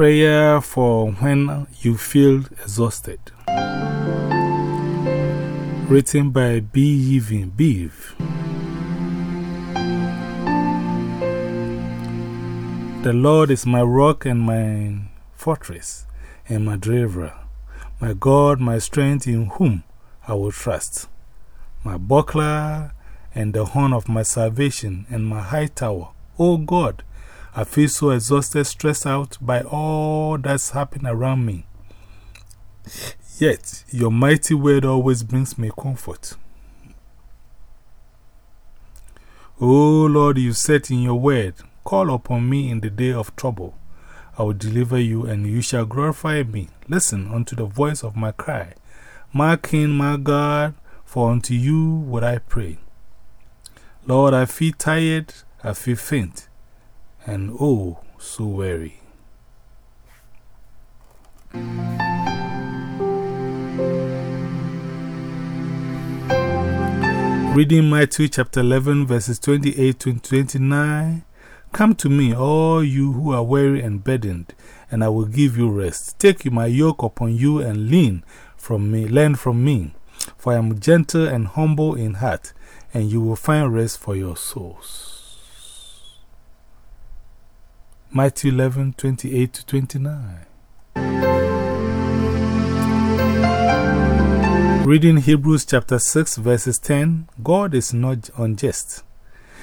Prayer for when you feel exhausted. Written by B. Beeve. The Lord is my rock and my fortress and my deliverer, my God, my strength in whom I will trust, my buckler and the horn of my salvation and my high tower. O God, I feel so exhausted, stressed out by all that's happening around me. Yet, your mighty word always brings me comfort. O Lord, you said in your word, Call upon me in the day of trouble. I will deliver you, and you shall glorify me. Listen unto the voice of my cry. My King, my God, for unto you would I pray. Lord, I feel tired, I feel faint, and oh, so weary. Reading Matthew chapter 11, verses 28 to 29. Come to me, all you who are weary and burdened, and I will give you rest. Take my yoke upon you and lean from me, learn from me, for I am gentle and humble in heart, and you will find rest for your souls. Matthew 11, 28 to 29. Reading Hebrews chapter 6, verses 10 God is not unjust.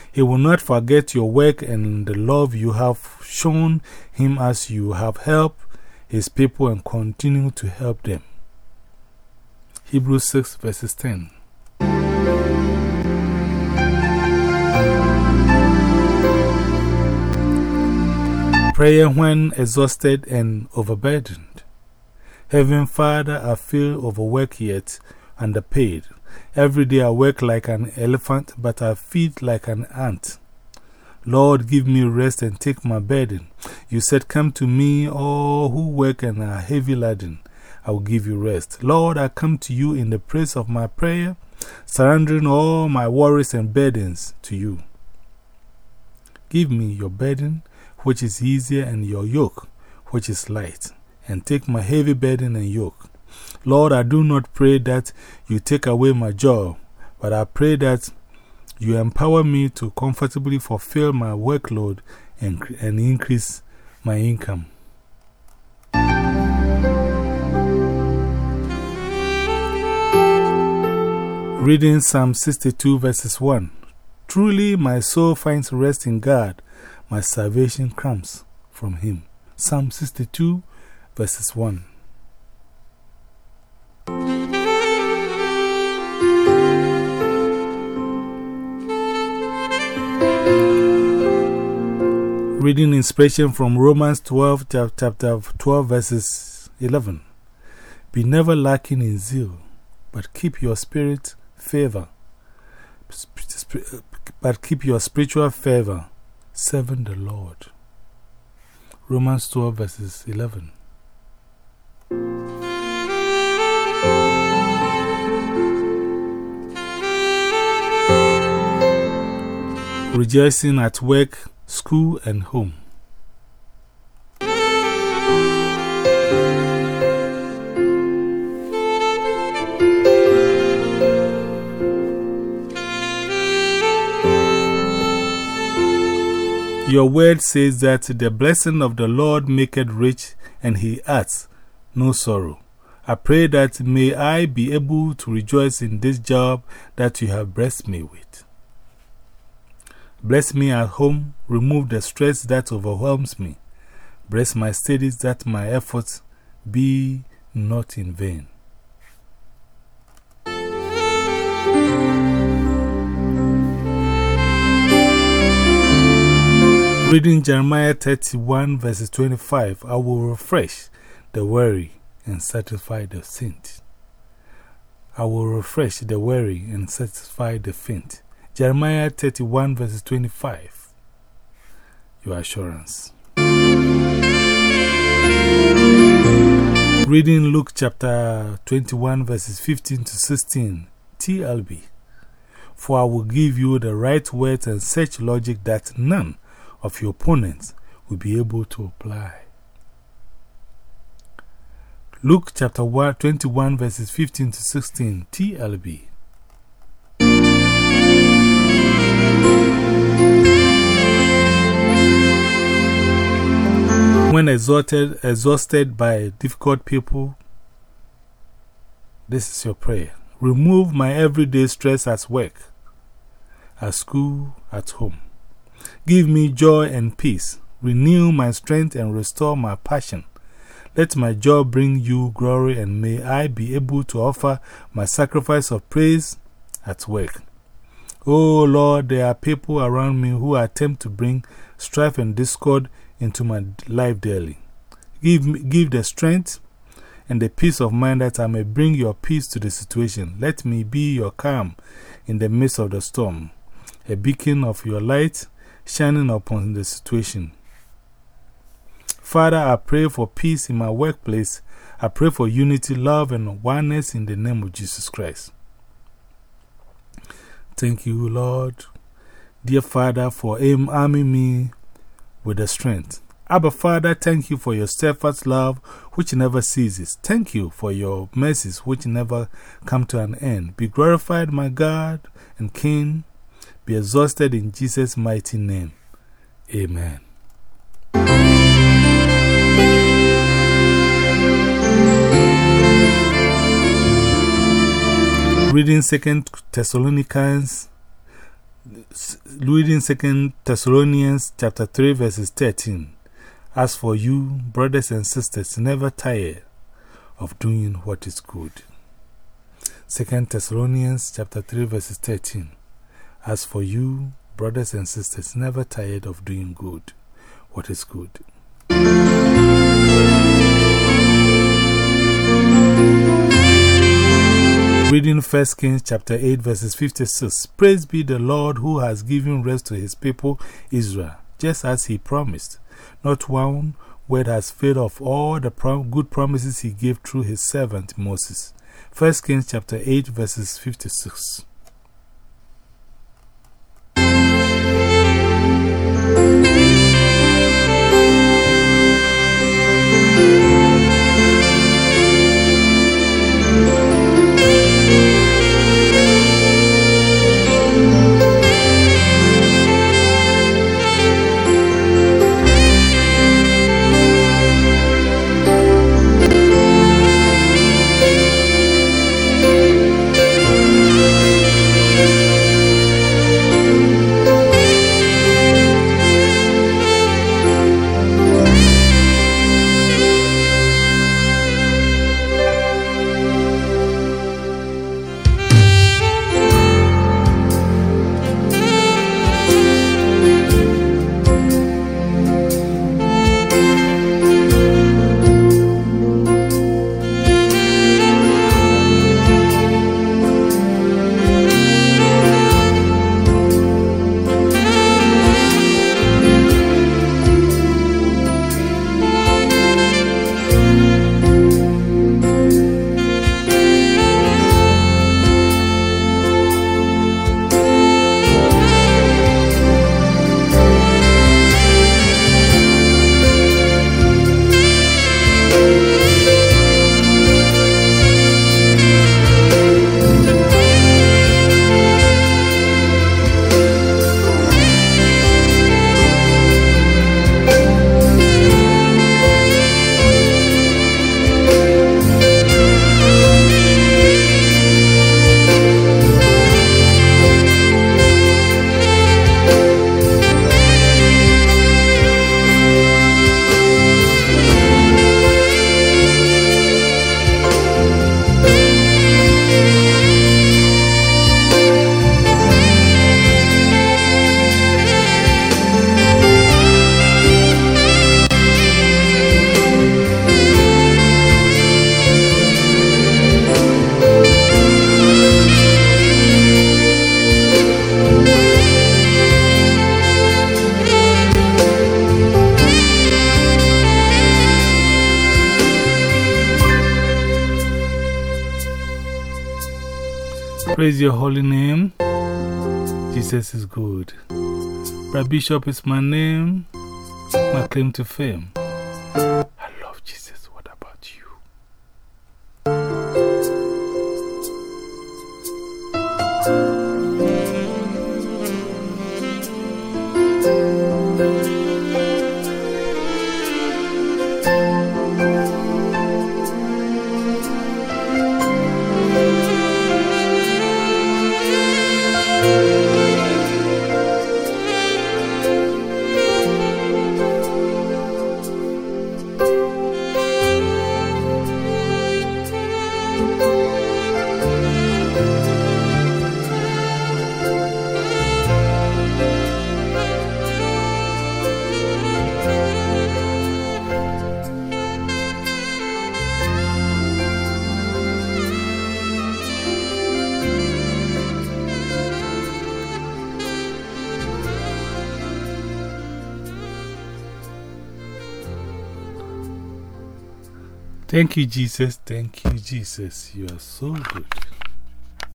He will not forget your work and the love you have shown him as you have helped his people and continue to help them. Hebrews 6, verses 10. Prayer when exhausted and overburdened. Heaven Father, I feel overworked yet underpaid. Every day I work like an elephant, but I feed like an ant. Lord, give me rest and take my burden. You said, Come to me, all who work and are heavy laden. I will give you rest. Lord, I come to you in the praise of my prayer, surrendering all my worries and burdens to you. Give me your burden, which is easier, and your yoke, which is light, and take my heavy burden and yoke. Lord, I do not pray that you take away my joy, but I pray that you empower me to comfortably fulfill my workload and, and increase my income. Reading Psalm 62, verses 1 Truly my soul finds rest in God, my salvation comes from Him. Psalm 62, verses 1. Reading inspiration from Romans 12, chapter 12, verses 11. Be never lacking in zeal, but keep your spirit favor, but keep your spiritual favor, serving the Lord. Romans 12, verses 11. Rejoicing at work, school, and home. Your word says that the blessing of the Lord maketh rich, and he adds no sorrow. I pray that may I be able to rejoice in this job that you have blessed me with. Bless me at home, remove the stress that overwhelms me. Bless my studies that my efforts be not in vain. Reading Jeremiah 31, verses 25, I will refresh the weary and satisfy the faint. I will refresh the weary and satisfy the faint. Jeremiah 31, verses 25. Your assurance. Reading Luke chapter 21, verses 15 to 16. TLB. For I will give you the right words and such logic that none of your opponents will be able to apply. Luke chapter 21, verses 15 to 16, TLB. When exhausted, exhausted by difficult people, this is your prayer. Remove my everyday stress at work, at school, at home. Give me joy and peace. Renew my strength and restore my passion. Let my job bring you glory, and may I be able to offer my sacrifice of praise at work. Oh Lord, there are people around me who attempt to bring strife and discord into my life daily. Give, me, give the strength and the peace of mind that I may bring your peace to the situation. Let me be your calm in the midst of the storm, a beacon of your light shining upon the situation. Father, I pray for peace in my workplace. I pray for unity, love, and oneness in the name of Jesus Christ. Thank you, Lord. Dear Father, for arming me with the strength. Abba, Father, thank you for your steadfast love, which never ceases. Thank you for your mercies, which never come to an end. Be glorified, my God and King. Be exhausted in Jesus' mighty name. Amen. Reading Second Thessalonians reading 2 Thessalonians chapter 3 verses 13. As for you, brothers and sisters, never tire of doing what is good. Second Thessalonians chapter 3 verses 13. As for you, brothers and sisters, never tired of doing good, what is good. Reading 1 Kings chapter 8 verses 56 Praise be the Lord who has given rest to his people Israel, just as he promised. Not one word has failed of all the prom good promises he gave through his servant Moses. 1 Kings chapter 8 verses 56 Praise your holy name. Jesus is good. Brad Bishop is my name, my claim to fame. Thank you, Jesus. Thank you, Jesus. You are so good.